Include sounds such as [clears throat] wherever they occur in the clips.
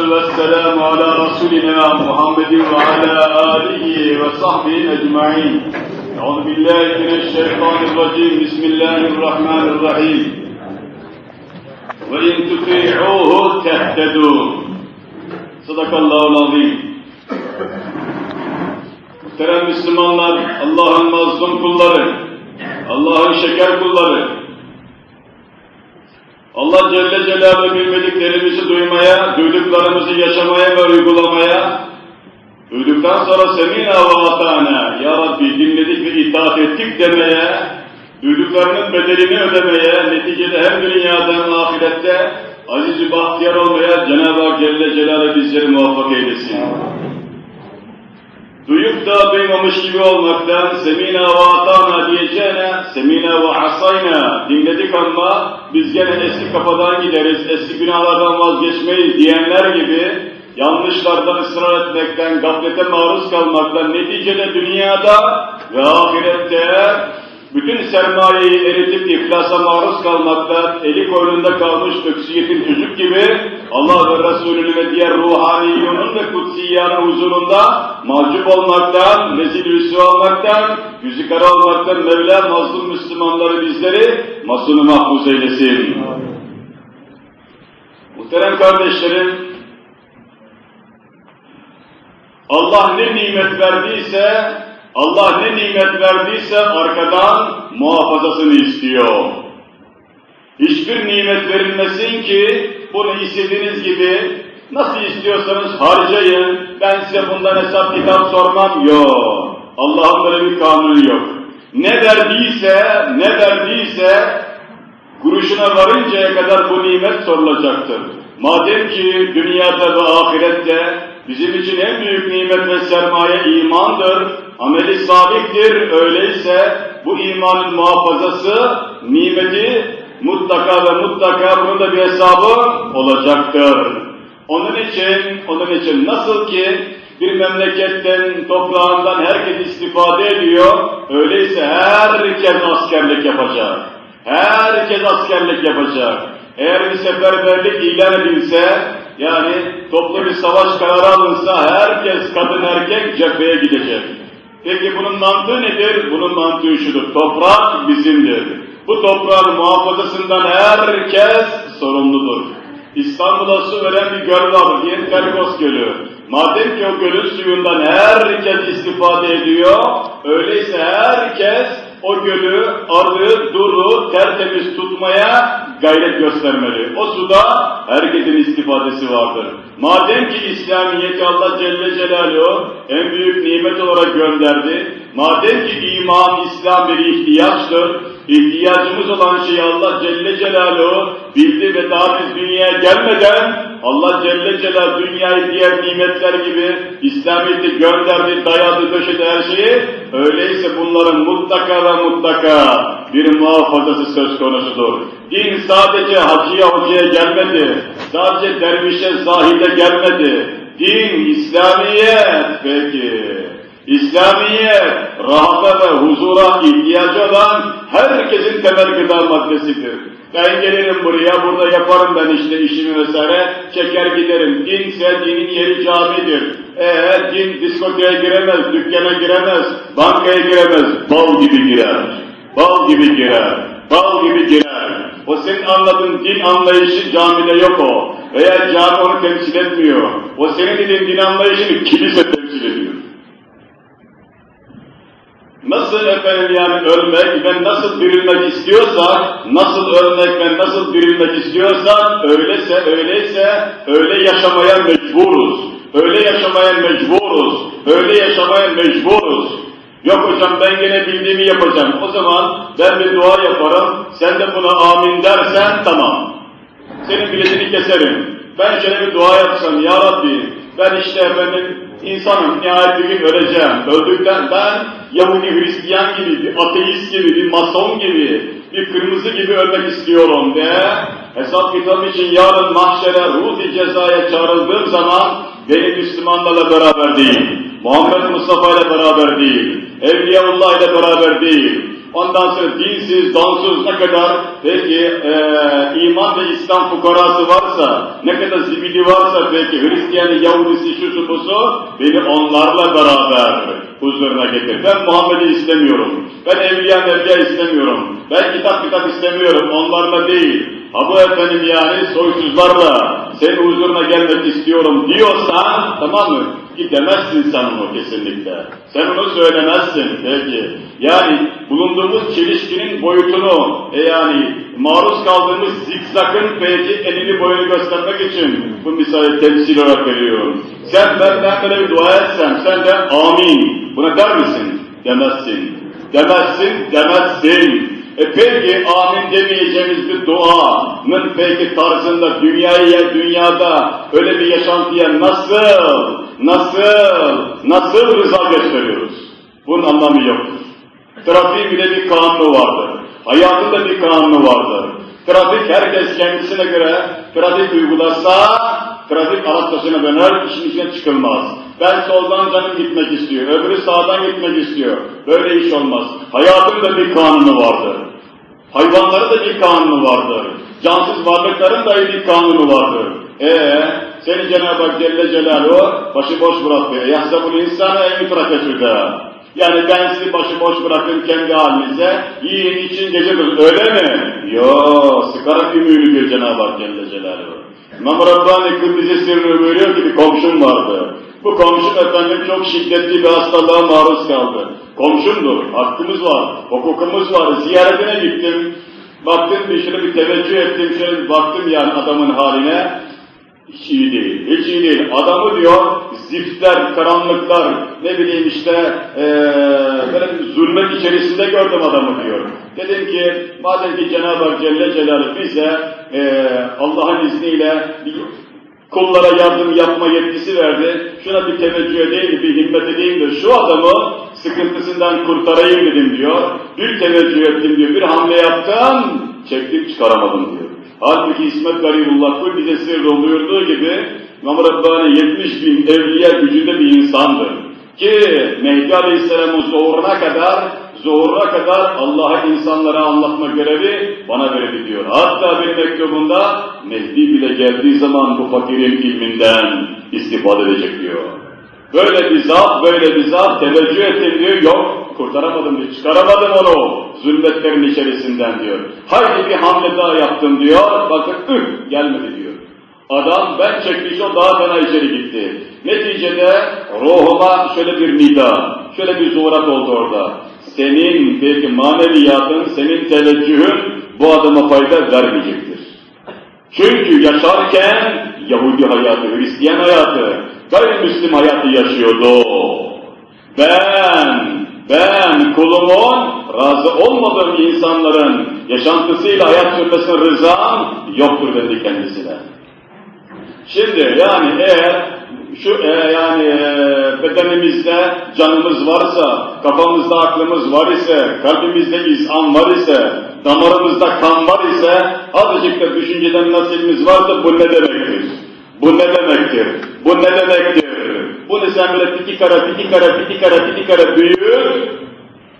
salatu ve selamu ala Resulina Muhammedin ve ala alihi ve sahbihi ecma'in. Euzu billahi mineşşeytanirracim. Bismillahirrahmanirrahim. Ve in tuti'uhu tehtedû. Sadakallahu azim. Muhterem Müslümanlar, Allah'ın mazlum kulları, Allah'ın şeker kulları, Allah Celle Celaluhu bilmediklerimizi duymaya, duyduklarımızı yaşamaya ve uygulamaya, duyduktan sonra semina ve atana, Ya Rabbi dinledik ve itaat ettik demeye, duyduklarının bedelini ödemeye, neticede hem dünyada hem ahirette aziz-i bahtiyar olmaya Cenab-ı Celle Celaluhu bizleri muvaffak eylesin. Duyup da duymamış gibi olmaktan semina ve atana diyeceğine semina ve asayna dinledik ama biz gene eski kafadan gideriz, eski günahlardan vazgeçmeyiz diyenler gibi yanlışlardan ısrar etmekten, gaflete maruz kalmaktan, neticede dünyada ve ahirette bütün sermayeyi eritip iflasa maruz kalmaktan, eli koynunda kalmış öksüyetin çocuk gibi Allah ve Resulünün ve diğer ruhaniyonun ve kutsiyanın huzurunda mahcup olmaktan, rezil rüsva olmaktan, yüzü kara olmaktan Mevla mazlum Müslümanları bizleri masunu mahfuz eylesin. Muhterem kardeşlerim, Allah ne nimet verdiyse, Allah ne nimet verdiyse arkadan muhafazasını istiyor. Hiçbir nimet verilmesin ki bunu istediğiniz gibi nasıl istiyorsanız harcayın, ben size bundan hesap kitap sormam, yok. Allah'ın böyle bir kanunu yok. Ne verdiyse, ne verdiyse kuruşuna varıncaya kadar bu nimet sorulacaktır. Madem ki dünyada ve ahirette bizim için en büyük nimet ve sermaye imandır, ameli salihtir, öyleyse bu imanın muhafazası, nimeti mutlaka ve mutlaka bunun da bir hesabı olacaktır. Onun için, onun için nasıl ki bir memleketten, toprağından herkes istifade ediyor, öyleyse herkes askerlik yapacak. Herkes askerlik yapacak. Eğer bir seferberlik ilan edilse, yani toplu bir savaş kararı alınsa herkes kadın erkek cepheye gidecek. Peki bunun mantığı nedir? Bunun mantığı şudur. Toprak bizimdir. Bu toprağın muhafazasından herkes sorumludur. İstanbul'a su veren bir göl var diye Tergos Gölü. Madem ki o gölün suyundan herkes istifade ediyor, öyleyse herkes o gölü, arı, duru, tertemiz tutmaya gayret göstermeli. O suda herkesin istifadesi vardır. Madem ki İslamiyet'i Allah Celle Celaluhu en büyük nimet olarak gönderdi, madem ki iman, İslam bir ihtiyaçtır, ihtiyacımız olan şeyi Allah Celle Celaluhu bildi ve daha biz dünyaya gelmeden Allah Celle Celaluhu dünyayı diğer nimetler gibi İslamiyet'i gönderdi, dayadı, döşedi her şeyi. Öyleyse bunların mutlaka ve mutlaka bir muhafazası söz konusudur. Din sadece hacıya hocaya gelmedi, sadece dervişe zahide gelmedi. Din, İslamiyet peki. İslamiyet, rahata ve huzura ihtiyacı olan herkesin temel gıda maddesidir. Ben gelirim buraya, burada yaparım ben işte işimi vesaire, çeker giderim. Dinse dinin yeri camidir. Eğer din diskoteye giremez, dükkana giremez, bankaya giremez, bal gibi girer. Bal gibi girer, bal gibi girer. O senin anladığın din anlayışı camide yok o. Veya cami onu temsil etmiyor. O senin dediğin din anlayışını kilise temsil ediyor. Nasıl efendim yani ölmek, ben nasıl dirilmek istiyorsak, nasıl ölmek, ben nasıl dirilmek istiyorsak, öyleyse, öyleyse, öyle yaşamaya mecburuz. Öyle yaşamaya mecburuz. Öyle yaşamaya mecburuz. Yok hocam ben gene bildiğimi yapacağım. O zaman ben bir dua yaparım, sen de buna amin dersen tamam. Senin biletini keserim. Ben şöyle bir dua yapsam, Ya Rabbi ben işte efendim insanım, nihayet bir gün öleceğim. Öldükten ben Yahudi Hristiyan gibi, bir ateist gibi, bir mason gibi, bir kırmızı gibi ölmek istiyorum de hesap kitap için yarın mahşere, ruh cezaya çağrıldığım zaman beni Müslümanlarla beraber değil, Muhammed Mustafa ile beraber değil, Evliyaullah ile beraber değil, ondan sonra dinsiz, donsuz ne kadar peki e, iman ve İslam fukarası varsa, ne kadar zibidi varsa peki Hristiyanı, Yahudisi, şusu busu, beni onlarla beraber huzuruna getir. Ben Muhammed'i istemiyorum. Ben evliya mevliya istemiyorum. Ben kitap kitap istemiyorum. Onlarla değil. Ha bu efendim yani soysuzlarla senin huzuruna gelmek istiyorum diyorsan tamam mı? Ki demezsin sen onu kesinlikle. Sen onu söylemezsin peki. Yani bulunduğumuz çelişkinin boyutunu e yani maruz kaldığımız zikzakın peki elini boyunu göstermek için bu misali temsil olarak veriyorum. Sen benden böyle bir dua etsem sen de amin. Buna der misin? Demezsin. Demezsin, demezsin. E peki amin demeyeceğimiz bir duanın peki tarzında dünyaya, dünyada öyle bir yaşantıya nasıl, nasıl, nasıl rıza gösteriyoruz? Bunun anlamı yoktur. Trafiğin bile bir kanunu vardır. Hayatın da bir kanunu vardır. Trafik herkes kendisine göre trafik uygulasa trafik alat taşına döner, işin içine çıkılmaz. Ben soldan canım gitmek istiyor, öbürü sağdan gitmek istiyor. Böyle iş olmaz. Hayatın da bir kanunu vardır. Hayvanların da bir kanunu vardır. Cansız varlıkların da bir kanunu vardır. Ee, seni Cenab-ı Hak Celle Celaluhu başıboş bırakıyor. Yahzabul insana en yutrake Yani ben sizi başıboş bırakın kendi halinize, yiyin için gece Öyle mi? Yo, sıkarak ümüğünü diyor Cenab-ı Hak Celle Celaluhu. İmam Rabbani Kudüs'e sırrı buyuruyor ki bir komşum vardı. Bu komşum efendim çok şiddetli bir hastalığa maruz kaldı. Komşumdur, hakkımız var, hukukumuz var. Ziyaretine gittim. Baktım bir şöyle bir teveccüh ettim, şöyle baktım yani adamın haline. Hiç iyi değil, hiç iyi değil. Adamı diyor, ziftler, karanlıklar, ne bileyim işte, ee, zulmet içerisinde gördüm adamı diyor. Dedim ki, madem ki Cenab-ı Hak Celle Celaluhu bize ee, Allah'ın izniyle kullara yardım yapma yetkisi verdi. Şuna bir teveccüh edeyim, bir himmet edeyim de şu adamı sıkıntısından kurtarayım dedim diyor. Bir teveccüh ettim diyor, bir hamle yaptım, çektim çıkaramadım diyor. Halbuki İsmet Garibullah Kul bize gibi İmam Rabbani 70 bin evliya gücünde bir insandır. Ki Mehdi Aleyhisselam'ın zuhuruna kadar zuhuruna kadar Allah'a insanlara anlatma görevi bana verildi diyor. Hatta bir mektubunda Mehdi bile geldiği zaman bu fakirin ilminden istifade edecek diyor. Böyle bir zat, böyle bir zat teveccüh ettim diyor, yok kurtaramadım diyor, çıkaramadım onu zulmetlerin içerisinden diyor. Haydi bir hamle daha yaptım diyor, bakın üh gelmedi diyor. Adam ben çekmiş o daha fena içeri gitti. Neticede ruhuma şöyle bir nida, şöyle bir zuhurat oldu orada. Senin belki maneviyatın, senin teveccühün bu adama fayda vermeyecektir. Çünkü yaşarken Yahudi hayatı, Hristiyan hayatı, gayrimüslim hayatı yaşıyordu. Ben, ben kulumun razı olmadığım insanların yaşantısıyla hayat sürmesine rızam yoktur dedi kendisine. Şimdi yani eğer şu e, yani e, bedenimizde canımız varsa, kafamızda aklımız var ise, kalbimizde izan var ise, damarımızda kan var ise, azıcık da düşünceden nasibimiz varsa bu ne demektir? Bu ne demektir? Bu ne demektir? Bunu sen böyle piti kara, piti kara, piti kara, piti kara büyür,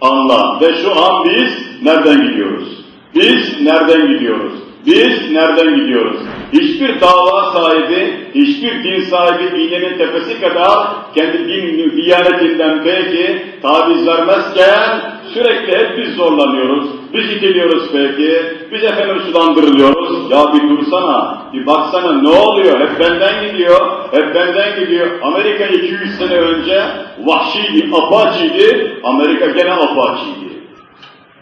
anla. Ve şu an biz nereden gidiyoruz? Biz nereden gidiyoruz? Biz nereden gidiyoruz? Hiçbir dava sahibi, hiçbir din sahibi iğnenin tepesi kadar kendi din diyanetinden belki taviz vermezken sürekli hep biz zorlanıyoruz. Biz itiliyoruz peki, biz efendim sulandırılıyoruz. Ya bir dursana, bir baksana ne oluyor? Hep benden gidiyor, hep benden gidiyor. Amerika 200 sene önce vahşiydi, apaçiydi, Amerika gene apaçiydi.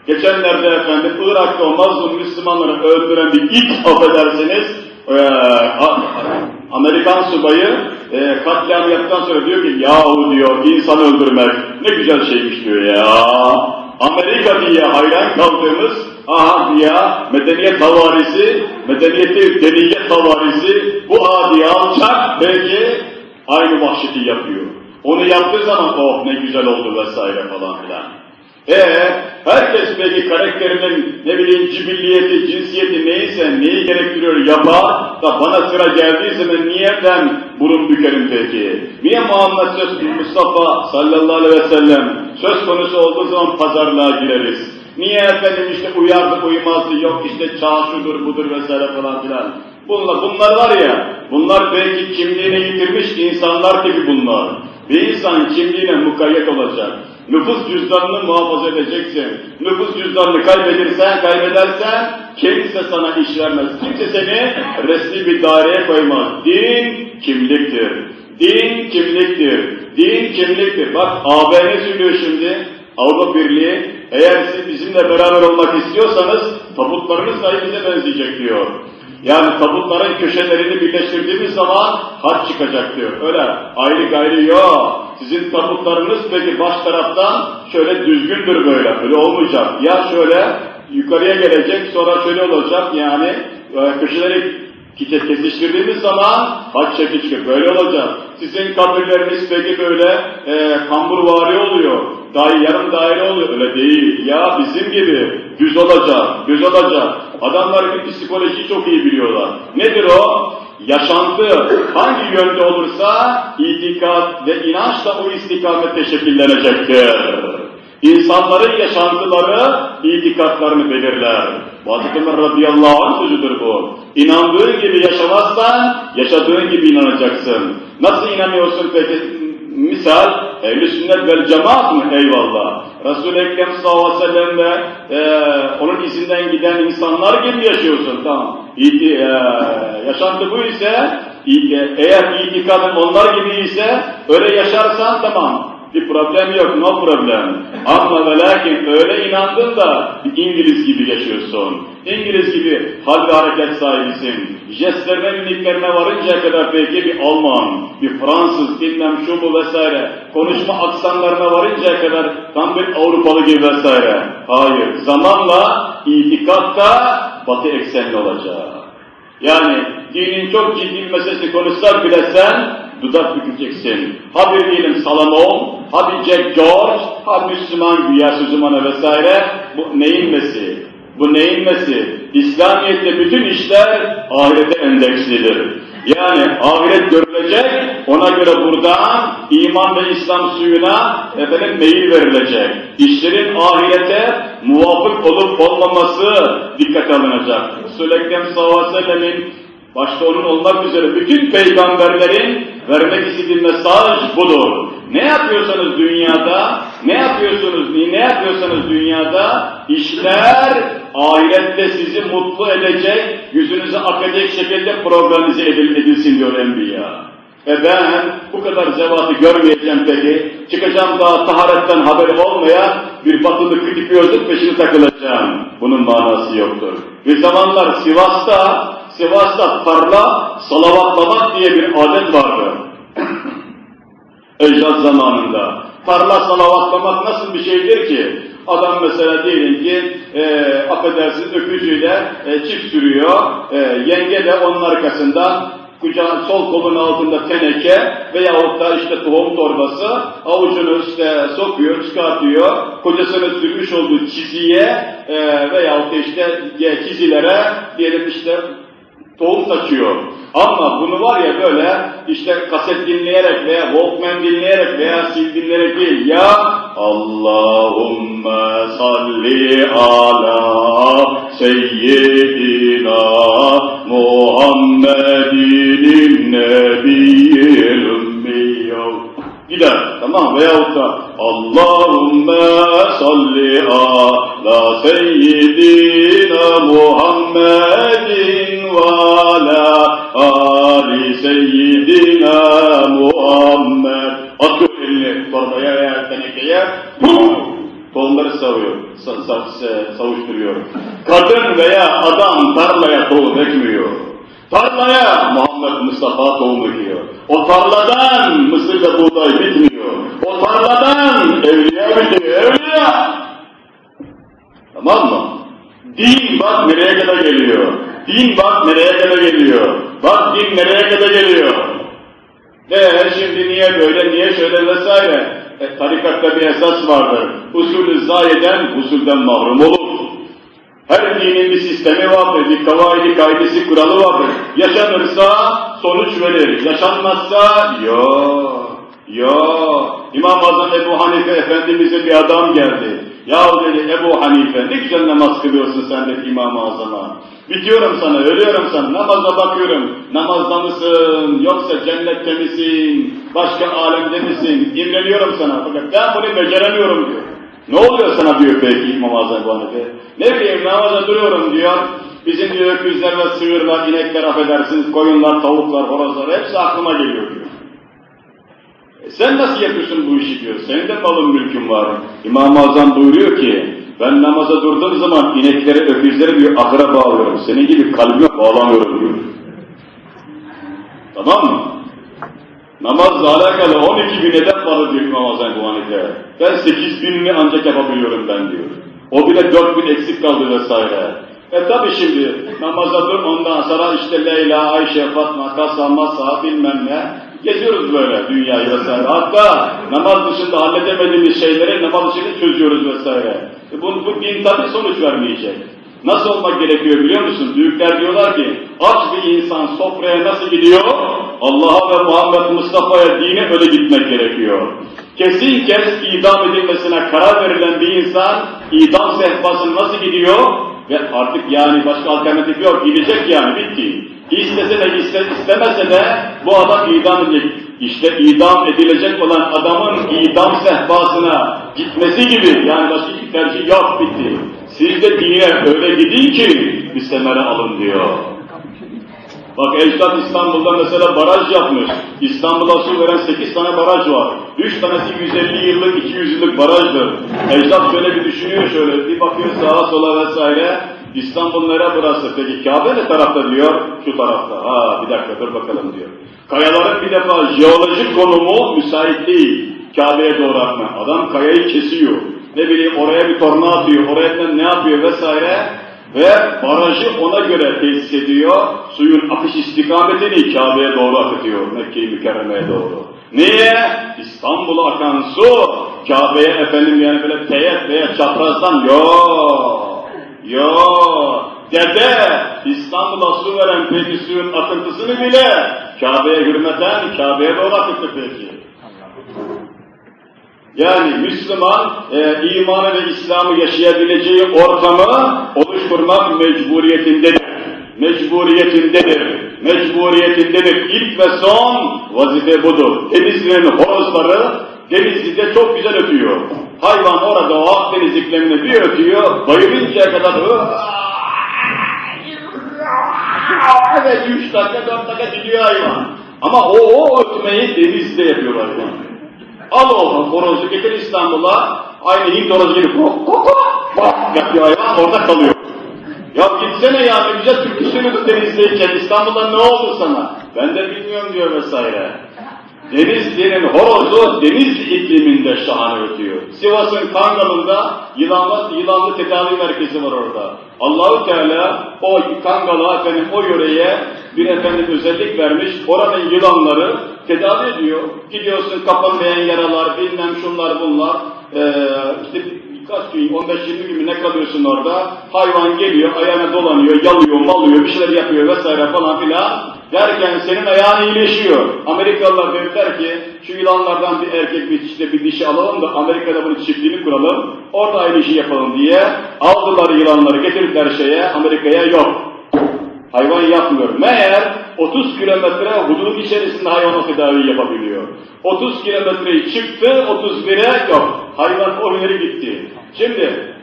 Geçenlerde efendim Irak'ta o mazlum Müslümanları öldüren bir it affedersiniz, e, Amerikan subayı e, katliam yaptıktan sonra diyor ki yahu diyor insan öldürmek ne güzel şeymiş diyor ya. Amerika diye hayran kaldığımız aha diye medeniyet havarisi, medeniyeti deniyet havarisi bu adi alçak belki aynı vahşeti yapıyor. Onu yaptığı zaman oh ne güzel oldu vesaire falan filan. Ee, herkes peki karakterinin ne bileyim cibilliyeti, cinsiyeti neyse, neyi gerektiriyor yapar da bana sıra geldiği zaman niye ben burun bükerim peki? Niye Muhammed söz Mustafa sallallahu aleyhi ve sellem söz konusu olduğu zaman pazarlığa gireriz? Niye efendim işte uyardı uyumazdı, yok işte çağ şudur budur vesaire falan filan. Bunlar, bunlar var ya, bunlar belki kimliğini yitirmiş insanlar gibi bunlar. Bir insan kimliğine mukayyet olacak. Nüfus cüzdanını muhafaza edeceksin. Nüfus cüzdanını kaybedersen, kaybedersen kimse sana iş vermez. Kimse seni resmi bir daireye koymaz. Din kimliktir. Din kimliktir. Din kimliktir. Bak AB ne söylüyor şimdi? Avrupa Birliği, eğer siz bizimle beraber olmak istiyorsanız tabutlarınız dahi bize benzeyecek diyor. Yani tabutların köşelerini birleştirdiğimiz zaman haç çıkacak diyor. Öyle ayrı gayrı yok. Sizin tabutlarınız peki baş taraftan şöyle düzgündür böyle. Öyle olmayacak. Ya şöyle yukarıya gelecek sonra şöyle olacak yani e, köşeleri kesiştirdiğimiz zaman haç çekiç böyle olacak. Sizin kabirleriniz peki böyle e, kamburvari oluyor. Dahi yarım daire oluyor. Öyle değil. Ya bizim gibi düz olacak, düz olacak. Adamlar bir psikolojiyi çok iyi biliyorlar. Nedir o? Yaşantı hangi yönde olursa itikat ve inanç da o istikamette şekillenecektir. İnsanların yaşantıları itikatlarını belirler. Ömer radıyallahu anh sözüdür bu. İnandığın gibi yaşamazsan yaşadığın gibi inanacaksın. Nasıl inanıyorsun peki? Misal, ehl sünnet vel cemaat mı? Eyvallah. Resul-i Ekrem sallallahu aleyhi ve sellem ve e, onun izinden giden insanlar gibi yaşıyorsun. Tamam. İti, e, yaşantı bu ise, eğer itikadın onlar gibi ise, öyle yaşarsan tamam. Bir problem yok, no problem. Ama ve lakin öyle inandın da İngiliz gibi yaşıyorsun. İngiliz gibi hal ve hareket sahibisin. Jestlerine, mimiklerine varıncaya kadar belki bir Alman, bir Fransız, bilmem şu bu vesaire. Konuşma aksanlarına varıncaya kadar tam bir Avrupalı gibi vesaire. Hayır, zamanla itikatta batı eksenli olacak. Yani dinin çok ciddi bir meselesi konuşsak bile sen dudak bükeceksin. Ha bir diyelim Salomon, ha Jack George, ha Müslüman güya sözümana vesaire. Bu neyin nesi? Bu neyin nesi? İslamiyet'te bütün işler ahirete endekslidir. Yani ahiret görülecek, ona göre buradan iman ve İslam suyuna efendim meyil verilecek. İşlerin ahirete muvafık olup olmaması dikkat alınacak. Resul-i Ekrem sallallahu aleyhi ve sellemin başta onun olmak üzere bütün peygamberlerin vermek istediği mesaj budur. Ne yapıyorsanız dünyada, ne yapıyorsunuz, ne yapıyorsanız dünyada işler ahirette sizi mutlu edecek, yüzünüze akacak şekilde programıze edil, edilsin diyor Enbiya. E ben bu kadar zevatı görmeyeceğim peki, çıkacağım daha taharetten haberi olmayan bir batılı küçük gözlük peşine takılacağım. Bunun manası yoktur. Bir zamanlar Sivas'ta, Sivas'ta tarla salavatlamak diye bir adet vardı. Ecdat zamanında. Tarla salavatlamak nasıl bir şeydir ki? Adam mesela diyelim ki e, affedersiniz öküzüyle e, çift sürüyor, e, yenge de onun arkasından kucağın sol kolun altında teneke veyahut da işte tohum torbası avucunu işte sokuyor, çıkartıyor, kocasını sürmüş olduğu çiziye e, veyahut da işte çizilere diyelim işte tohum saçıyor. Ama bunu var ya böyle işte kaset dinleyerek veya Walkman dinleyerek veya sil dinleyerek değil. Ya Allahümme salli ala seyyidina Muhammedin nebiyyil ümmiyyah gider tamam veyahut da Allahümme salli ala seyyidina Muhammedin ala ali seyyidina Muhammed atıyor elini torbaya veya tenekeye tohumları savuyor, sa sa savuşturuyor. Kadın veya adam tarlaya tohum ekmiyor. Tarlaya Muhammed Mustafa tohum ekiyor. O tarladan Mısır'da buğday bitmiyor. O tarladan evliya bitiyor, evliya. Tamam mı? Din bak nereye kadar geliyor. Din bak nereye kadar geliyor. Bak din nereye kadar geliyor. Eee şimdi niye böyle, niye şöyle vesaire. E, tarikatta bir esas vardır. Usulü zayeden usulden mahrum olur. Her dinin bir sistemi vardır, bir kavaidi, kaidesi, kuralı vardır. Yaşanırsa sonuç verir, yaşanmazsa yok, yok. İmam Azam Ebu Hanife Efendimiz'e bir adam geldi. Ya dedi Ebu Hanife ne güzel namaz kılıyorsun sen dedi İmam-ı Azam'a. Bitiyorum sana, ölüyorum sana, namaza bakıyorum. Namazda mısın, yoksa cennette misin, başka alemde misin? İmreniyorum sana. Fakat ben bunu beceremiyorum diyor. Ne oluyor sana diyor peki İmam Azam Ebu Hanife. Ne bileyim namaza duruyorum diyor. Bizim diyor öküzler ve sığırlar, inekler affedersiniz, koyunlar, tavuklar, horozlar hepsi aklıma geliyor diyor. E sen nasıl yapıyorsun bu işi diyor. Senin de malın mülkün var. İmam-ı Azam buyuruyor ki ben namaza durduğum zaman inekleri, öküzleri diyor ahıra bağlıyorum. Senin gibi kalbime bağlamıyorum diyor. Tamam mı? Namazla alakalı 12 bin edep var diyor İmam Azam. Ben 8 binini ancak yapabiliyorum ben diyor. O bile 4 bin eksik kaldı vesaire. E tabi şimdi namaza dur ondan sonra işte Leyla, Ayşe, Fatma, Kasa, Masa bilmem ne. Geziyoruz böyle dünyayı vesaire. Hatta namaz dışında halledemediğimiz şeyleri namaz dışında çözüyoruz vesaire. E bu, bu din tabi sonuç vermeyecek. Nasıl olmak gerekiyor biliyor musun? Büyükler diyorlar ki aç bir insan sofraya nasıl gidiyor? Allah'a ve Muhammed Mustafa'ya dine öyle gitmek gerekiyor. Kesin kez idam edilmesine karar verilen bir insan idam sehpasına nasıl gidiyor? Ve artık yani başka alternatif yok, gidecek yani bitti. İstese de iste, istemese de bu adam idam edilecek. İşte idam edilecek olan adamın idam sehpasına gitmesi gibi yani başka bir tercih yok bitti. Siz de dine öyle gidin ki bir semere alın diyor. Bak Ecdat İstanbul'da mesela baraj yapmış. İstanbul'a su veren 8 tane baraj var. 3 tanesi 150 yıllık, 200 yıllık barajdır. Ecdat şöyle bir düşünüyor şöyle, bir bakıyor sağa sola vesaire. İstanbul nere burası? Peki Kabe ne tarafta diyor? Şu tarafta. Ha bir dakika dur bakalım diyor. Kayaların bir defa jeolojik konumu müsait değil. Kabe'ye doğru atma. Adam kayayı kesiyor. Ne bileyim oraya bir torna atıyor, oraya ne yapıyor vesaire. Ve barajı ona göre tesis ediyor. Suyun akış istikametini Kabe'ye doğru akıtıyor. Mekke-i Mükerreme'ye doğru. Niye? İstanbul'a akan su Kabe'ye efendim yani böyle teyit veya çaprazdan yok. Yo, dede İstanbul'a su veren peki suyun akıntısını bile Kabe'ye hürmeten Kabe'ye doğru akıttı peki. Yani Müslüman e, imanı ve İslam'ı yaşayabileceği ortamı oluşturmak mecburiyetindedir. Mecburiyetindedir. Mecburiyetindedir. İlk ve son vazife budur. Denizli'nin horozları Denizli'de çok güzel ötüyor. Hayvan orada o Akdeniz iklimini bir ötüyor, bayılıncaya kadar evet üç dakika, dört dakika gidiyor hayvan. Ama o, o ötmeyi denizde yapıyor hayvan. Al o horozu getir İstanbul'a, aynı Hint horozu gibi kok kok kok yapıyor hayvan, orada kalıyor. Ya gitsene ya ne güzel türkü söylüyordu denizdeyken, İstanbul'da ne oldu sana? Ben de bilmiyorum diyor vesaire. Denizli'nin horozu deniz ikliminde şahane ötüyor. Sivas'ın Kangal'ında yılanlı, yılanlı tedavi merkezi var orada. Allahu Teala o Kangal'a efendim o yöreye bir efendim özellik vermiş. Oranın yılanları tedavi ediyor. Gidiyorsun kapanmayan yaralar, bilmem şunlar bunlar. Ee, işte birkaç gün, 15-20 gün ne kalıyorsun orada? Hayvan geliyor, ayağına dolanıyor, yalıyor, malıyor, bir şeyler yapıyor vesaire falan filan. Derken senin ayağın iyileşiyor. Amerikalılar dediler ki şu yılanlardan bir erkek bir işte bir dişi alalım da Amerika'da bunun çiftliğini kuralım. Orada aynı işi yapalım diye aldılar yılanları getirdiler şeye Amerika'ya yok. Hayvan yapmıyor. Meğer 30 kilometre hudut içerisinde hayvan tedavi yapabiliyor. 30 kilometreyi çıktı, 31'e yok. Hayvan o gitti. Şimdi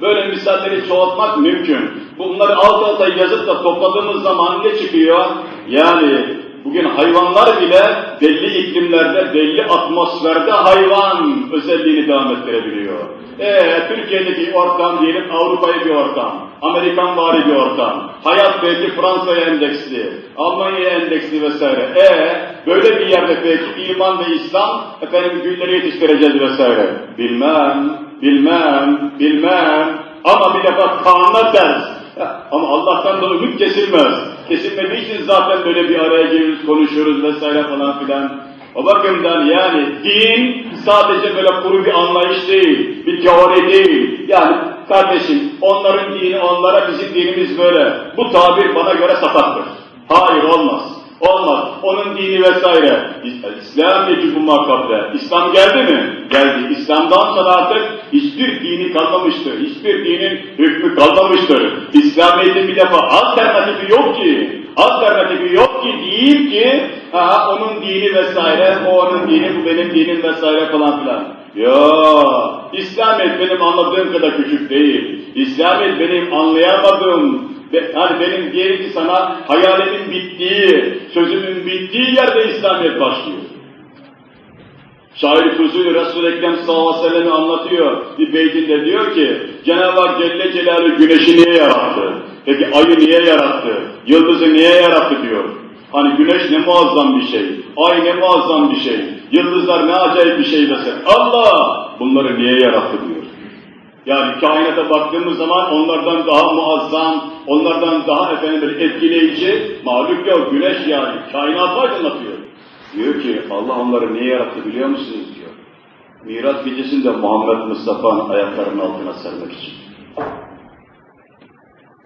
böyle misalleri çoğaltmak mümkün. Bunları alt alta yazıp da topladığımız zaman ne çıkıyor? Yani bugün hayvanlar bile belli iklimlerde, belli atmosferde hayvan özelliğini devam ettirebiliyor. Ee, Türkiye'deki ortam diyelim Avrupa'yı bir ortam, Amerikan vari bir ortam, hayat belki Fransa'ya endeksli, Almanya'ya endeksli vesaire. Ee, böyle bir yerde belki iman ve İslam efendim gülleri yetiştireceğiz vesaire. Bilmem, bilmem, bilmem. Ama bir defa kanuna ters. [laughs] Ama Allah'tan da ümit kesilmez. Kesilmediği için zaten böyle bir araya giriyoruz, konuşuyoruz vesaire falan filan. O bakımdan yani din sadece böyle kuru bir anlayış değil, bir teori değil. Yani kardeşim onların dini onlara bizim dinimiz böyle. Bu tabir bana göre sataktır. Hayır olmaz. Olmaz. Onun dini vesaire. İslam yecibu makable. İslam geldi mi? Geldi. İslam'dan sonra artık hiçbir dini kalmamıştır. Hiçbir dinin hükmü kalmamıştır. İslamiyet'in bir defa alternatifi yok ki. Alternatifi yok ki değil ki aha, onun dini vesaire, o onun dini, bu benim dinim vesaire falan filan. Ya İslamiyet benim anladığım kadar küçük değil. İslamiyet benim anlayamadığım, hani benim diyelim ki sana hayalimin bittiği, sözümün bittiği yerde İslamiyet başlıyor. Şair Fuzuli Resul-i Ekrem sallallahu aleyhi ve sellem'i anlatıyor. Bir beytinde diyor ki, Cenab-ı Hak Celle Celaluhu güneşi niye yarattı? Peki ayı niye yarattı? Yıldızı niye yarattı diyor. Hani güneş ne muazzam bir şey, ay ne muazzam bir şey, yıldızlar ne acayip bir şey desen. Allah bunları niye yarattı diyor. Yani kainata baktığımız zaman onlardan daha muazzam, onlardan daha efendim etkileyici mahluk yok. Güneş yani kainatı aydınlatıyor. Diyor ki Allah onları niye yarattı biliyor musunuz diyor. Miraç gecesinde Muhammed Mustafa'nın ayaklarının altına sermek için.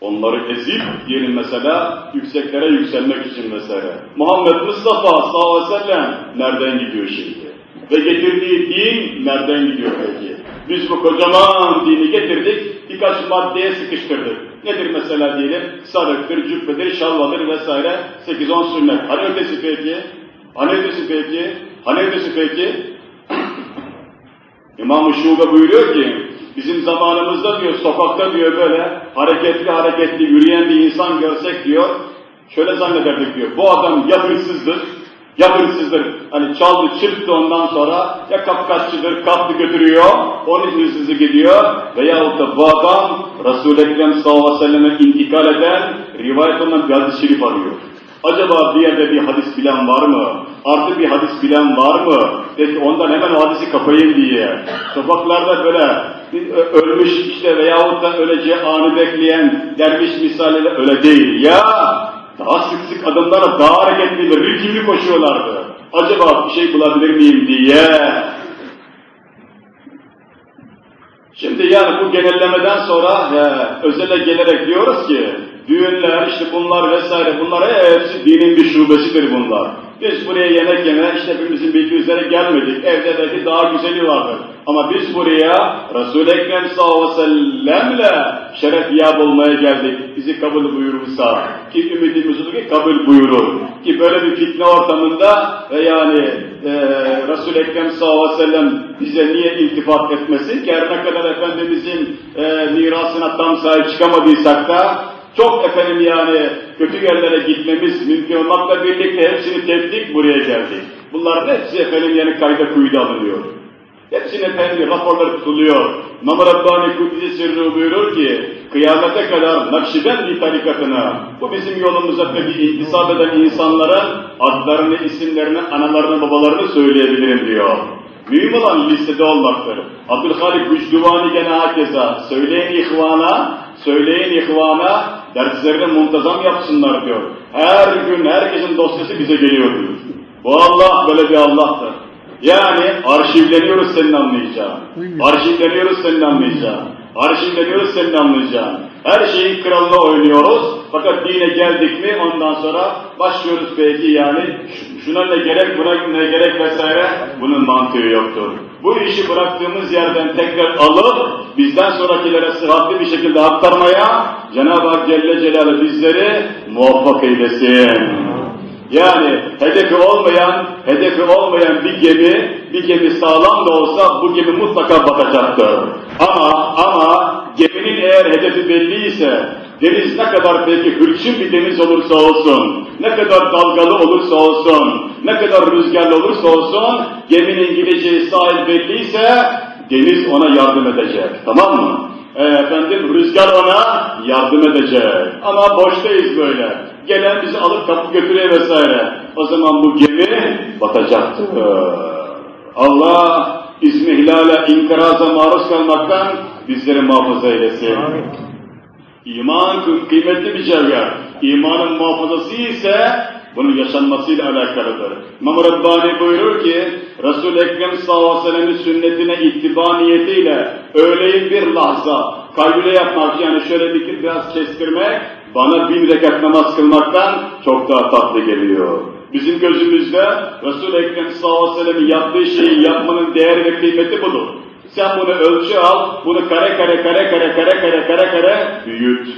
Onları ezip diyelim mesela yükseklere yükselmek için mesela. Muhammed Mustafa sallallahu aleyhi ve sellem nereden gidiyor şimdi? Ve getirdiği din nereden gidiyor peki? Biz bu kocaman dini getirdik, birkaç maddeye sıkıştırdık. Nedir mesela diyelim? Sarıktır, cübbedir, şalvadır vesaire. 8-10 sünnet. Hani ötesi peki? Hani ötesi peki? Hani ötesi peki? [clears throat] İmam-ı Şube buyuruyor ki, bizim zamanımızda diyor, sokakta diyor böyle hareketli hareketli yürüyen bir insan görsek diyor, şöyle zannederdik diyor, bu adam ya hırsızdır, ya hırsızdır, hani çaldı çırptı ondan sonra ya kapkaççıdır, kaptı götürüyor, onun için hırsızı gidiyor veyahut da bu adam Resul-i Ekrem sallallahu aleyhi ve selleme intikal eden rivayet olunan bir hadis-i şerif arıyor. Acaba bir yerde bir hadis bilen var mı? Artı bir hadis bilen var mı? Dedi ondan hemen o hadisi kapayım diye. Sokaklarda böyle ölmüş işte veyahut da öleceği anı bekleyen derviş misaliyle öyle değil. Ya daha sık sık adımlara daha hareketli ve ritmli koşuyorlardı. Acaba bir şey bulabilir miyim diye. Şimdi yani bu genellemeden sonra he, özele gelerek diyoruz ki düğünler, işte bunlar vesaire bunlar hepsi dinin bir şubesidir bunlar. Biz buraya yemek yeme, işte hepimizin bildiği üzere gelmedik. Evde belki daha güzeli vardır. Ama biz buraya Resul-i Ekrem sallallahu şeref yap olmaya geldik. Bizi kabul buyurursa, ki ümidimiz olur ki kabul buyurur. Ki böyle bir fitne ortamında ve yani e, Resul-i Ekrem sallallahu bize niye iltifat etmesin ki kadar Efendimizin e, mirasına tam sahip çıkamadıysak da çok efendim yani kötü yerlere gitmemiz mümkün olmakla birlikte hepsini teptik buraya geldik. Bunların hepsi efendim yani kayda kuyuda alınıyor. Hepsinin efendim raporları tutuluyor. İmam Rabbani sırrı buyurur ki, kıyamete kadar Nakşibendi tarikatına, bu bizim yolumuza peki intisap eden insanların adlarını, isimlerini, analarını, babalarını söyleyebilirim diyor. Mühim olan listede olmaktır. Abdülhalik Güçlüvani gene hakeza, söyleyin ihvana, söyleyin ihvana, derslerini muntazam yapsınlar diyor. Her gün herkesin dosyası bize geliyor diyor. Bu Allah böyle bir Allah'tır. Yani arşivleniyoruz senin anlayacağın. Arşivleniyoruz senin anlayacağın. Arşivleniyoruz senin anlayacağın. Her şeyin kralına oynuyoruz. Fakat dine geldik mi ondan sonra başlıyoruz belki yani şuna ne gerek buna ne gerek vesaire bunun mantığı yoktur. Bu işi bıraktığımız yerden tekrar alıp bizden sonrakilere sıhhatli bir şekilde aktarmaya Cenab-ı Hak Celle Celaluhu bizleri muvaffak eylesin. Yani hedefi olmayan, hedefi olmayan bir gemi, bir gemi sağlam da olsa bu gemi mutlaka batacaktır. Ama, ama geminin eğer hedefi belliyse, deniz ne kadar peki hırçın bir deniz olursa olsun, ne kadar dalgalı olursa olsun, ne kadar rüzgarlı olursa olsun, geminin gideceği sahil belliyse, deniz ona yardım edecek. Tamam mı? E, efendim rüzgar ona yardım edecek. Ama boştayız böyle. Gelen bizi alıp kapı götürüyor vesaire. O zaman bu gemi batacaktır. Allah ismi hilale inkaraza maruz kalmaktan bizleri muhafaza eylesin. İman kıymetli bir cevher. İmanın muhafazası ise bunun yaşanmasıyla alakalıdır. İmam Rabbani buyurur ki, Resul-i Ekrem sallallahu aleyhi ve sünnetine ittiba niyetiyle öğleyin bir lahza kalbüle yapmak yani şöyle bir biraz kestirmek, bana bin rekat namaz kılmaktan çok daha tatlı geliyor. Bizim gözümüzde Resul-i Ekrem sallallahu aleyhi ve sellem'in yaptığı şeyi yapmanın değer ve kıymeti budur. Sen bunu ölçü al, bunu kare kare kare kare kare kare kare kare büyüt.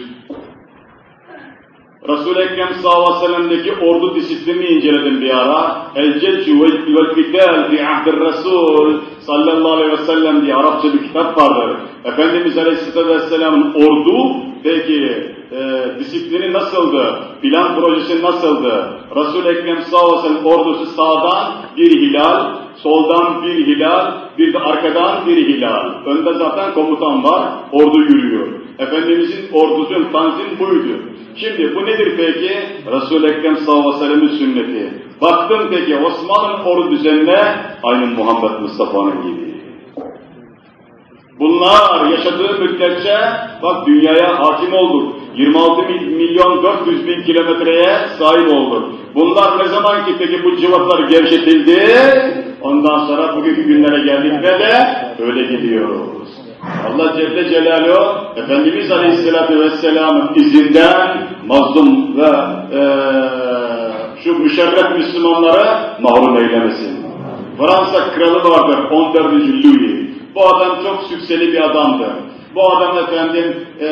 Resul-i Ekrem sallallahu ordu disiplinini inceledim bir ara. El Ceccu vel Fitel fi ahdir Resul sallallahu aleyhi ve sellem diye Arapça bir kitap vardır. Efendimiz aleyhisselatü vesselamın ordu peki e, disiplini nasıldı? Plan projesi nasıldı? Resul-i Ekrem sallallahu ordusu sağdan bir hilal, soldan bir hilal, bir de arkadan bir hilal. Önde zaten komutan var, ordu yürüyor. Efendimizin ordusunun tanzim buydu. Şimdi bu nedir peki? Resul-i Ekrem sallallahu aleyhi sünneti. Baktım peki Osman'ın ordu düzenine aynı Muhammed Mustafa'nın gibi. Bunlar yaşadığı müddetçe bak dünyaya hakim olduk. 26 milyon 400 bin kilometreye sahip olduk. Bunlar ne zaman ki peki bu cıvatlar gevşetildi? Ondan sonra bugünkü günlere geldiğinde de öyle gidiyoruz. Allah Celle Celaluhu Efendimiz Aleyhisselatü Vesselam'ın izinden mazlum ve e, şu müşerref Müslümanları mahrum eylemesin. Fransa kralı vardır 14. Louis. Bu adam çok sükseli bir adamdı. Bu adam efendim e,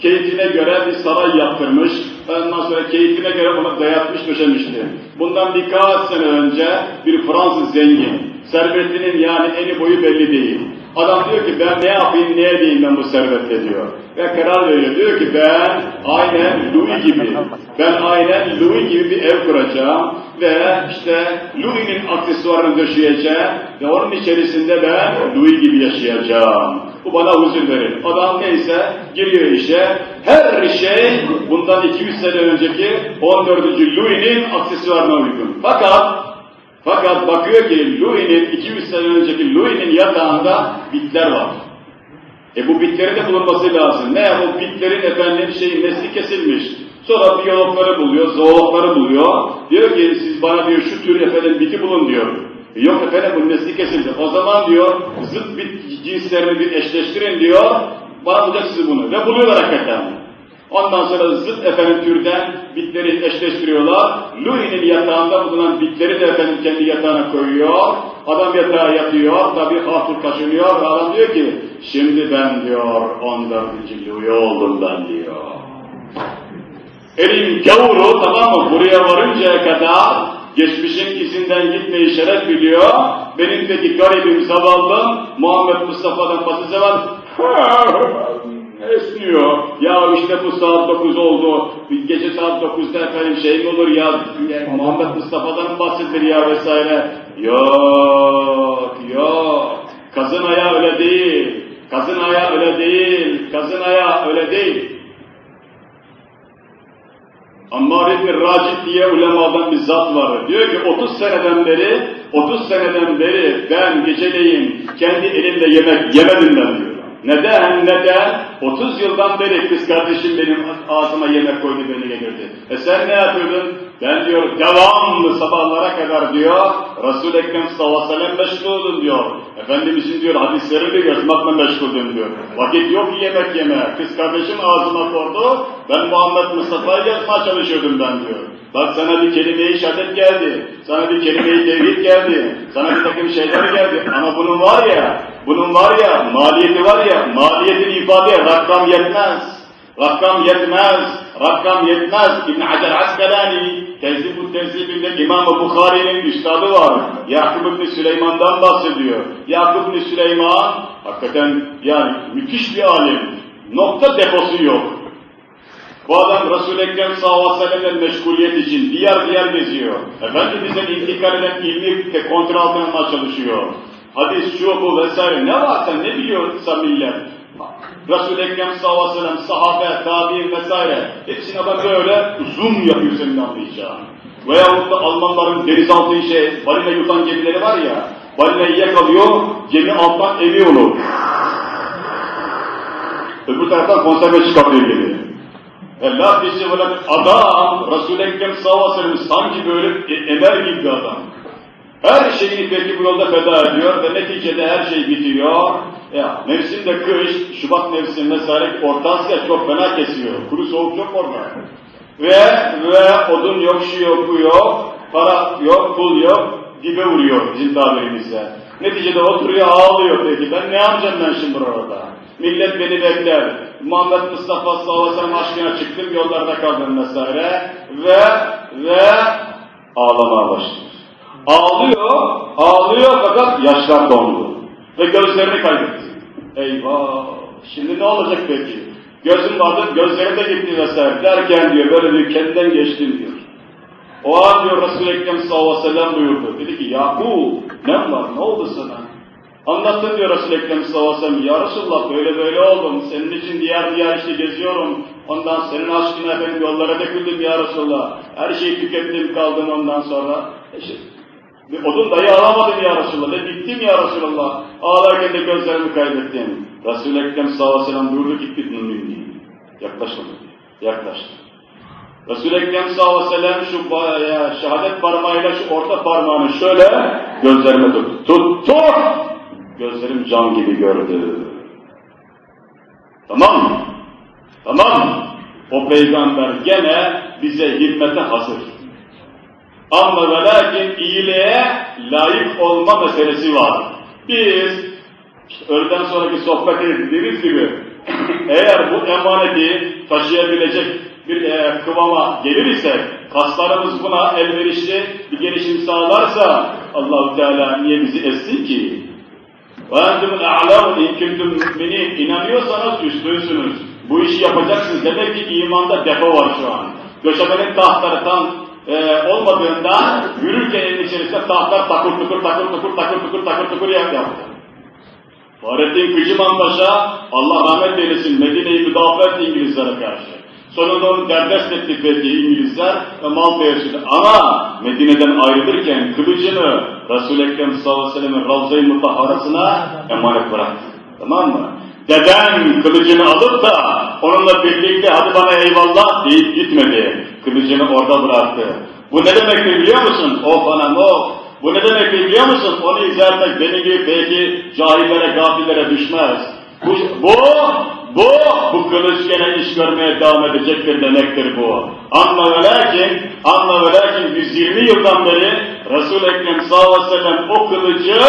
keyfine göre bir saray yaptırmış. Ondan sonra keyfine göre onu dayatmış döşemişti. Bundan birkaç sene önce bir Fransız zengin, servetinin yani eni boyu belli değil. Adam diyor ki ben ne yapayım, ne edeyim ben bu servetle diyor. Ve karar veriyor. Diyor ki ben aynen Louis gibi, ben aynen Louis gibi bir ev kuracağım ve işte Louis'nin aksesuarını döşeyeceğim ve onun içerisinde ben Louis gibi yaşayacağım. Bu bana huzur verir. Adam neyse giriyor işe. Her şey bundan 200 sene önceki 14. Louis'nin aksesuarına uygun. Fakat fakat bakıyor ki Louis'nin 200 sene önceki Louis'nin yatağında bitler var. E bu bitleri de bulunması lazım. Ne o bitlerin efendim şey nesli kesilmiş. Sonra biyologları buluyor, zoologları buluyor. Diyor ki siz bana diyor şu tür efendim biti bulun diyor. Yok efendim bu nesli kesildi. O zaman diyor zıt bit cinslerini bir eşleştirin diyor. Bana bulacaksınız bunu. Ve buluyorlar hakikaten. Ondan sonra zıt efendim türden bitleri eşleştiriyorlar. Louis'nin yatağında bulunan bitleri de efendim kendi yatağına koyuyor. Adam yatağa yatıyor, tabi hafif kaşınıyor ve adam diyor ki, şimdi ben diyor 14. Louis oldum ben diyor. Elim gavuru tamam mı buraya varıncaya kadar geçmişin izinden gitmeyi şeref biliyor. Benim peki garibim zavallım Muhammed Mustafa'dan pası seven [laughs] esniyor. Ya işte bu saat 9 oldu. Gece saat 9'da efendim şey mi olur ya, Muhammed Mustafa'dan bahsedilir ya vesaire. Yok, yok. Kazın ayağı öyle değil. Kazın ayağı öyle değil. Kazın ayağı öyle değil. Ammar İbni Racid diye ulemadan bir zat var. Diyor ki 30 seneden beri, 30 seneden beri ben geceleyin kendi elimle yemek yemedim ben diyor. Neden? Neden? 30 yıldan beri kız kardeşim benim ağzıma yemek koydu beni gelirdi. E sen ne yapıyordun? Ben diyor devamlı sabahlara kadar diyor Resul-i Ekrem sallallahu aleyhi ve sellem meşguldum diyor. Efendimizin diyor hadislerini yazmakla meşguldüm diyor. Vakit yok yemek yeme. Kız kardeşim ağzıma koydu. Ben Muhammed Mustafa'yı yazmaya çalışıyordum ben diyor. Bak sana bir kelime-i şehadet geldi. Sana bir kelime-i tevhid geldi. Sana bir takım şeyler geldi. Ama bunun var ya, bunun var ya, maliyeti var ya, maliyetini ifadeye rakam yetmez. Rakam yetmez. Rakam yetmez. İbn Hacer Askalani, Tezib-ü Tezib'inde İmam-ı Bukhari'nin üstadı var. Yakub İbni Süleyman'dan bahsediyor. Yakub İbni Süleyman, hakikaten yani müthiş bir alim. Nokta deposu yok. Bu adam Resul-i Ekrem sallallahu aleyhi ve sellem'le meşguliyet için diğer diğer geziyor. Efendimiz'den intikal eden ilmi kontrol altına çalışıyor. Hadis, şu, bu vesaire ne varsa ne biliyorsa millet. Resul-i Ekrem sallallahu aleyhi ve sellem, sahabe, tabi'in vesaire. Hepsine adam böyle zoom yapıyor senin anlayacağın. Veyahut da Almanların denizaltı şey, balina yutan gemileri var ya, balinayı yakalıyor, gemi alttan emiyor onu. Öbür taraftan konserve çıkartıyor gemi. Allah bizi böyle adam, Resul-i Ekrem sallallahu aleyhi ve sellem sanki böyle emer gibi bir adam. Her şeyini peki bu yolda feda ediyor ve neticede her şey bitiyor. Ya mevsimde kış, Şubat mevsimi vesaire Orta çok fena kesiyor. Kuru soğuk çok orada. Ve ve odun yok, şu yok, bu yok, para yok, pul yok, dibe vuruyor bizim tabirimizle. Neticede oturuyor ağlıyor peki. Ben ne yapacağım ben şimdi burada? Millet beni bekler. Muhammed Mustafa sallallahu aleyhi ve aşkına çıktım, yollarda kaldım vesaire. Ve ve ağlamaya başlıyor. Ağlıyor, ağlıyor fakat yaşlar dondu. Ve gözlerini kaybetti. Eyvah! Şimdi ne olacak peki? Gözüm vardı, gözlerim de gitti vesaire derken diyor, böyle bir kendinden geçtim diyor. O an diyor Resul-i Ekrem sallallahu aleyhi ve sellem buyurdu. Dedi ki, Yahu ne var, ne oldu sana? Anlattı diyor Resul-i Ekrem sallallahu aleyhi ve sellem. Ya Resulullah böyle böyle oldum. Senin için diğer diğer işte geziyorum. Ondan senin aşkına efendim yollara döküldüm ya Resulullah. Her şeyi tükettim kaldım ondan sonra. İşte, bir odun dahi alamadım ya Resulullah. Ne bittim ya Resulullah. Ağlarken de gözlerimi kaybettim. Resul-i Ekrem sallallahu aleyhi ve sellem buyurdu ki gittin minni. Yaklaşmadı. Yaklaştı. Resul-i Ekrem sallallahu aleyhi ve sellem şu ya, şehadet parmağıyla şu orta parmağını şöyle gözlerime tuttu. Tuttu! Gözlerim cam gibi gördü. Tamam mı? Tamam mı? O peygamber gene bize hizmete hazır. Ama ve lakin iyiliğe layık olma meselesi var. Biz, işte öğleden sonraki sohbet ettiğimiz gibi, [laughs] eğer bu emaneti taşıyabilecek bir e, kıvama gelir ise, kaslarımız buna elverişli bir gelişim sağlarsa, Allahu Teala niye bizi essin ki? وَاَنْتُمُ الْاَعْلَمُ اِنْ كُنْتُمْ مُؤْمِنِينَ İnanıyorsanız üstünsünüz. Bu işi yapacaksınız. Demek ki imanda depo var şu an. Göçebenin tahtları tam e, olmadığından yürürken evin içerisinde tahtlar takır tukur takır tukur takır tukur takır tukur yaptı. Fahrettin Kıcıman Paşa, Allah rahmet eylesin Medine'yi müdafaa etti İngilizlere karşı. Sonunda onu derdest etti belki İngilizler ve Malta'ya sürdü. Ama Medine'den ayrılırken kılıcını Resul-i Ekrem sallallahu aleyhi ve sellem'in Ravza-i Mutahharası'na emanet bıraktı. Tamam mı? Deden kılıcını alıp da onunla birlikte hadi bana eyvallah deyip gitmedi. Kılıcını orada bıraktı. Bu ne demektir biliyor musun? Of anam of. Bu ne demektir biliyor musun? Onu izah etmek benim gibi belki cahillere, gafillere düşmez. Bu, bu, bu, bu kılıç gene iş görmeye devam edecektir demektir bu. Ama ve lakin, ama ve lakin 120 yıldan beri Resul-i Ekrem sallallahu aleyhi ve sellem o kılıcı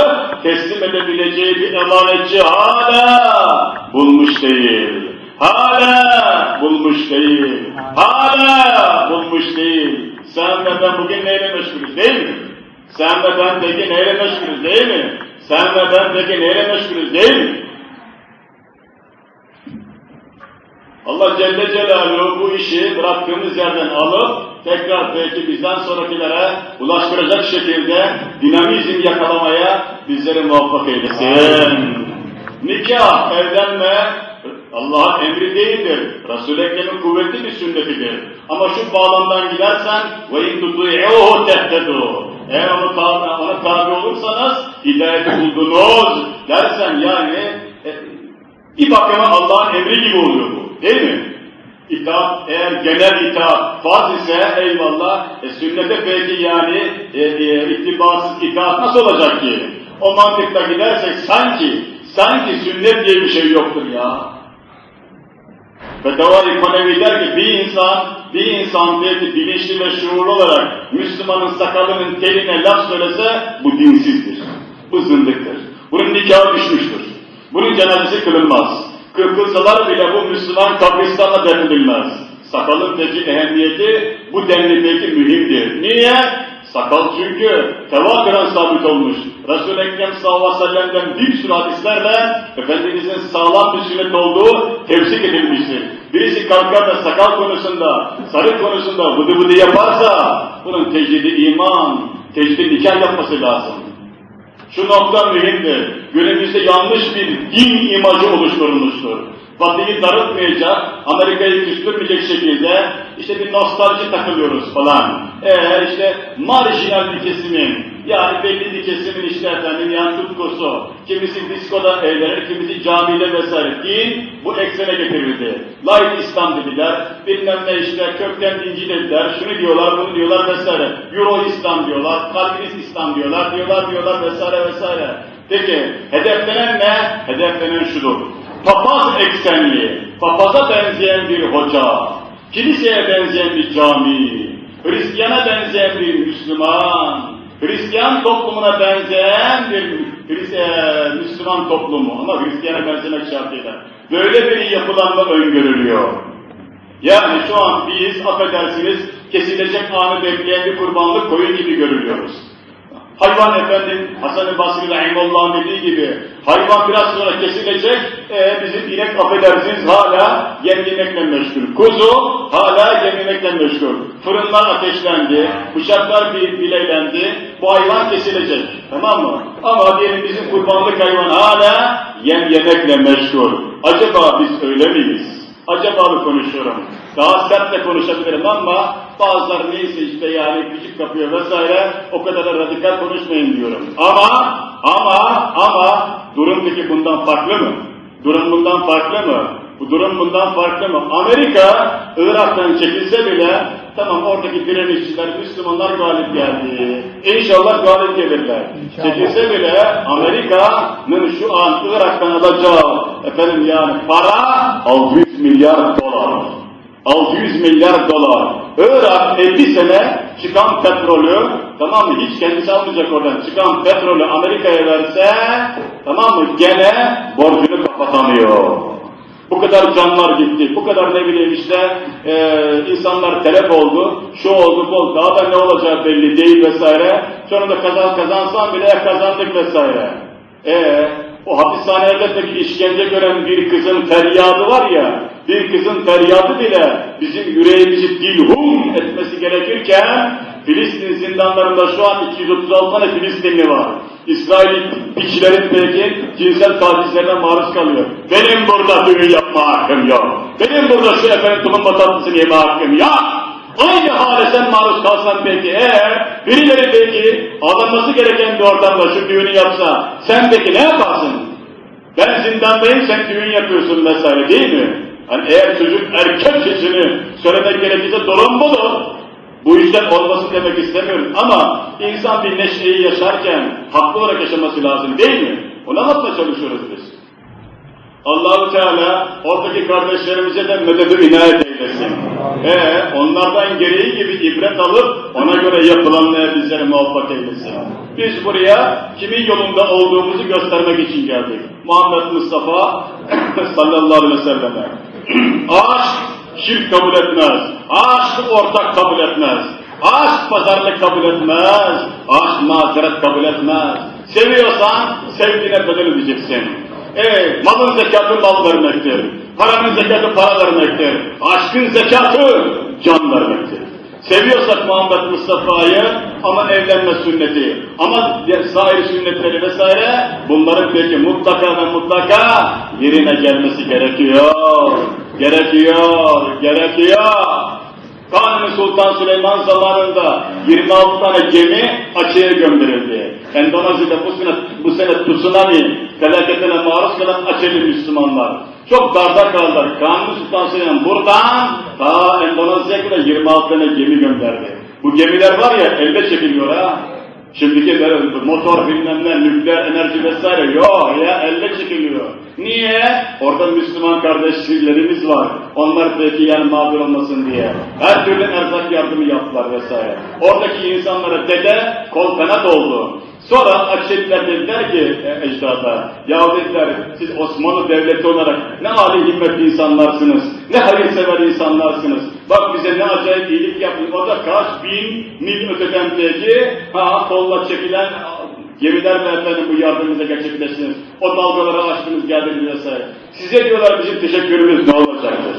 teslim edebileceği bir emanetçi hala bulmuş değil. Hala bulmuş değil. Hala bulmuş değil. Sen ve ben bugün neyle meşgulüz değil mi? Sen ve ben peki neyle meşgulüz değil mi? Sen ve ben peki neyle meşgulüz değil mi? Allah Celle Celaluhu bu işi bıraktığımız yerden alıp tekrar belki bizden sonrakilere ulaştıracak şekilde dinamizm yakalamaya bizleri muvaffak eylesin. Nikah, evlenme Allah'ın emri değildir. Resul-i Ekrem'in kuvvetli bir sünnetidir. Ama şu bağlamdan gidersen وَاِنْ تُطُيعُهُ تَهْتَدُوا Eğer onu tabi, ona tabi olursanız hidayeti buldunuz dersen yani e, bir bakıma Allah'ın emri gibi oluyor bu. Değil mi? İtaat, eğer genel itaat farz ise eyvallah, e, sünnete peki yani e, e, itibasız itaat nasıl olacak ki? O mantıkla gidersek sanki, sanki sünnet diye bir şey yoktur ya. Fetava-i Konevi der ki bir insan, bir insan belki bilinçli ve şuurlu olarak Müslümanın sakalının teline laf söylese bu dinsizdir. Bu zındıktır. Bunun nikahı düşmüştür. Bunun cenazesi kılınmaz. Kırpılsalar bile bu Müslüman kabristanla defnedilmez. Sakalın peki ehemmiyeti bu denli peki mühimdir. Niye? Sakal çünkü tevakiren sabit olmuş. Resul-i Ekrem sallallahu aleyhi ve sellem'den bir sürü hadislerle Efendimizin sağlam bir sünnet olduğu tevsik edilmiştir. Birisi kalkar da sakal konusunda, sarık konusunda vıdı vıdı yaparsa bunun tecdidi iman, tecdidi nikah yapması lazım. Şu nokta mühimdir. Günümüzde yanlış bir din imajı oluşturulmuştur. Batı'yı darıtmayacak, Amerika'yı küstürmeyecek şekilde işte bir nostalji takılıyoruz falan. Eğer işte marjinal bir kesimin, yani belli bir kesimin işte efendim yani tutkusu, kimisi diskoda eğlenir, kimisi camide vesaire. Din bu eksene getirildi. Light İslam dediler, bilmem ne işte kökten dinci dediler, şunu diyorlar, bunu diyorlar vesaire. Euro İslam diyorlar, kalbiniz İslam diyorlar, diyorlar diyorlar vesaire vesaire. Peki hedeflenen ne? Hedeflenen şudur. Papaz eksenli, papaza benzeyen bir hoca, kiliseye benzeyen bir cami, Hristiyana benzeyen bir Müslüman, Hristiyan toplumuna benzeyen bir Hristiyan, Müslüman toplumu ama Hristiyana benzemek şartıyla. Böyle bir yapılanma öngörülüyor. Yani şu an biz affedersiniz kesilecek anı bekleyen bir kurbanlık koyun gibi görülüyoruz. Hayvan efendim Hasan-ı Basri Rahimullah'ın dediği gibi hayvan biraz sonra kesilecek e, bizim inek affedersiniz hala yem yemekle meşgul. Kuzu hala yem yemekle meşgul. Fırınlar ateşlendi, bıçaklar bileylendi, bu hayvan kesilecek tamam mı? Ama diyelim bizim kurbanlık hayvan hala yem yemekle meşgul. Acaba biz öyle miyiz? Acaba mı konuşuyorum? Daha sert de konuşabilirim ama bazıları neyse işte yani küçük kapıyor vesaire o kadar da radikal konuşmayın diyorum. Ama ama ama durum peki bundan farklı mı? Durum bundan farklı mı? Bu durum bundan farklı mı? Amerika Irak'tan çekilse bile tamam oradaki direnişçiler, Müslümanlar galip geldi. İnşallah galip gelirler. Çekilse bile Amerika'nın şu an Irak'tan alacağı efendim yani para 600 milyar dolar. 600 milyar dolar. Irak 50 sene çıkan petrolü, tamam mı? Hiç kendisi almayacak oradan. Çıkan petrolü Amerika'ya verse, tamam mı? Gene borcunu kapatamıyor. Bu kadar canlar gitti, bu kadar ne bileyim işte e, insanlar telef oldu, şu oldu, bu oldu, daha da ne olacağı belli değil vesaire. Sonunda kazan kazansan bile kazandık vesaire. E, o hapishanede peki işkence gören bir kızın feryadı var ya, bir kızın feryadı bile bizim yüreğimizi dilhum etmesi gerekirken Filistin zindanlarında şu an 236 tane Filistinli var. İsrail piçlerin peki cinsel tacizlerine maruz kalıyor. Benim burada düğün yapma hakkım yok. Benim burada şu efendim tulumba tatlısını yeme hakkım yok. Aynı hale sen maruz kalsan peki eğer birileri peki alınması gereken bir ortamda şu düğünü yapsa sen peki ne yaparsın? Ben zindandayım sen düğün yapıyorsun vesaire değil mi? Hani eğer çocuk erkek sesini söylemek gerekirse durum budur. Bu yüzden olmasın demek istemiyorum ama insan bir neşeyi yaşarken haklı olarak yaşaması lazım değil mi? Onu anlatmaya çalışıyoruz biz. Allahu Teala oradaki kardeşlerimize de mededü inayet eylesin. Ee, onlardan gereği gibi ibret alıp ona göre yapılanmaya bizleri muvaffak eylesin. Biz buraya kimin yolunda olduğumuzu göstermek için geldik. Muhammed Mustafa [laughs] sallallahu aleyhi ve selleme. [clears throat] Aşk şirk kabul etmez. Aşk ortak kabul etmez. Aşk pazarlık kabul etmez. Aşk mazeret kabul etmez. Seviyorsan sevdiğine bedel edeceksin. Evet, malın zekatı mal vermektir. Paranın zekatı para vermektir. Aşkın zekatı can vermektir. Seviyorsak Muhammed Mustafa'yı ama evlenme sünneti, ama sair sünnetleri vesaire bunların peki mutlaka ve mutlaka yerine gelmesi gerekiyor. Gerekiyor, gerekiyor. Kanuni Sultan Süleyman zamanında 26 tane gemi açığa gönderildi. Endonezya'da bu sene, bu sene tsunami felaketine maruz kalan Açeli Müslümanlar. Çok darda kaldılar. Kanuni Sultan Süleyman buradan ta Endonezya'ya kadar 26 tane gemi gönderdi. Bu gemiler var ya elde çekiliyor ha. Şimdiki böyle motor bilmem ne, nükleer enerji vesaire yok ya elle çekiliyor. Niye? Orada Müslüman kardeşlerimiz var. Onlar belki yani mağdur olmasın diye. Her türlü erzak yardımı yaptılar vesaire. Oradaki insanlara dede kol kanat oldu. Sonra Akşetler dediler ki e, ecdada, ya dediler siz Osmanlı Devleti olarak ne âli himmetli insanlarsınız, ne hayırsever insanlarsınız. Bak bize ne acayip iyilik yaptın. O da kaç bin mil öteden peki, ha kolla çekilen gemilerle efendim bu yardımınıza gerçekleştiniz. O dalgaları açtınız geldiniz vesaire. Size diyorlar bizim teşekkürümüz ne olacaktır?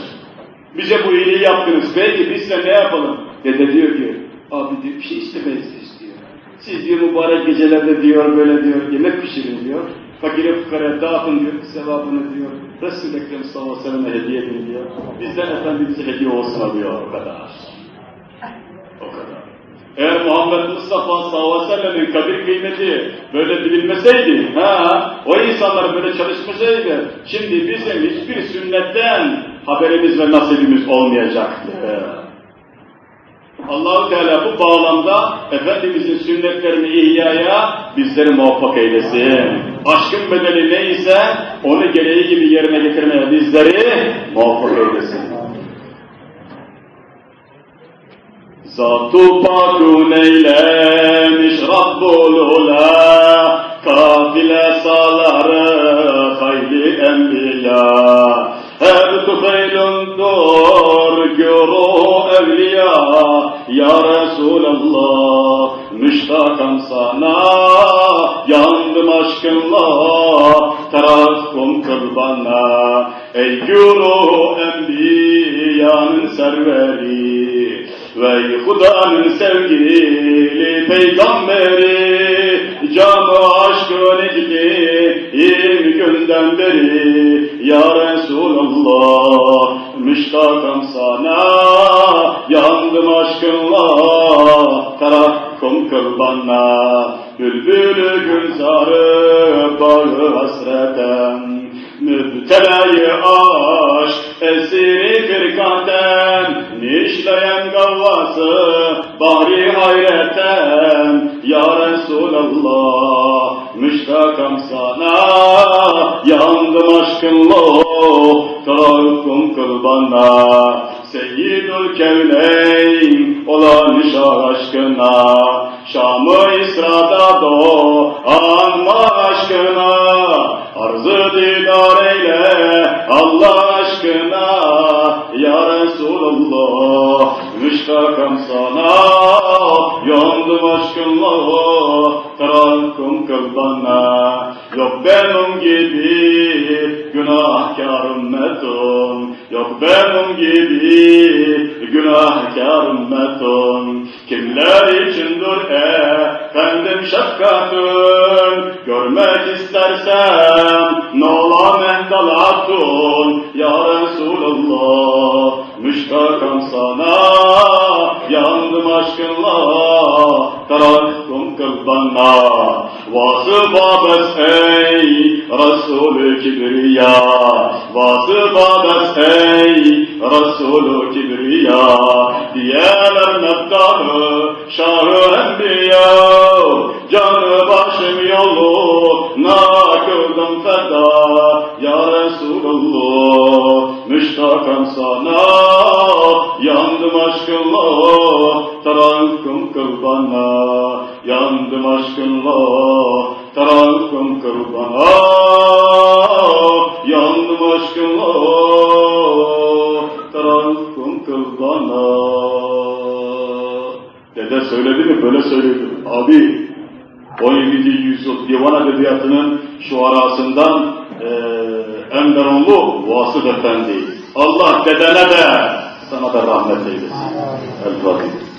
Bize bu iyiliği yaptınız. Peki biz de ne yapalım? Dede diyor ki, abi diyor, bir şey istemeyiz diyor. Siz diyor mübarek gecelerde diyor böyle diyor yemek pişirin diyor. Fakire fukara dağıtın diyor sevabını diyor. Resul-i Ekrem sallallahu aleyhi ve hediye edin diyor. Bizden Efendimiz'e hediye olsun diyor o kadar. O kadar. Eğer Muhammed Mustafa sallallahu aleyhi ve sellem'in kadir kıymeti böyle bilinmeseydi, ha, o insanlar böyle çalışmasaydı, şimdi bizim hiçbir sünnetten haberimiz ve nasibimiz olmayacaktı. Allahu Teala bu bağlamda Efendimizin sünnetlerini ihyaya bizleri muvaffak eylesin. Aşkın bedeli neyse onu gereği gibi yerine getirmeye bizleri muvaffak eylesin. Zat-ı Pakun eylemiş Rabbul Ula Kafile saları hayli enbiya. Her tufaylundur guru evliya. Ya Resulallah müştakam sana. Yandım aşkınla terakkum kıl bana. Ey guru enbiyanın serveri ve Huda'nın sevgili peygamberi Canı aşkın etti yirmi günden beri Ya Resulallah müştakam sana Yandım aşkınla terakkum kıl bana Bülbülü gülzarı bağı hasreten Mübtelayı aşk esiri firkaten Nişleyen gavvası bahri hayreten Ya Resulallah müştakam sana Yandım aşkınla tahakküm kıl bana. Seyyidül Kevneyn olan şah aşkına Şam-ı İsra'da doğanma aşkına. Arzı didar eyle Allah aşkına Resulallah müştakam sana. Yandım aşkınla Terakkum kıl bana Yok benim gibi günahkar ümmetim Yok benim gibi günahkar ümmetim Kimler içindir efendim şefkatün Görmek istersem nola mehdalatun Ya Resulallah müştakam sana Yandım aşkınla. Terakkum kıl bana Vasıf abes ey Resulü Kibriya. Vasıf abes ey Resulü Kibriya. Diyeler meftarı Şahı Enbiya. Canı başım yolu Nakıldım feda. Ya Resulallah Müştakam sana aşkınla Terakkum kıl bana Yandım aşkınla Terakkum kıl bana Yandım aşkınla Terakkum kıl Dede söyledi mi? Böyle söyledi. Abi 17. yüzyıl divan edebiyatının şu arasından e, Enderonlu Vasıf Efendi. Allah dedene de sana da rahmet eylesin. El Fatiha.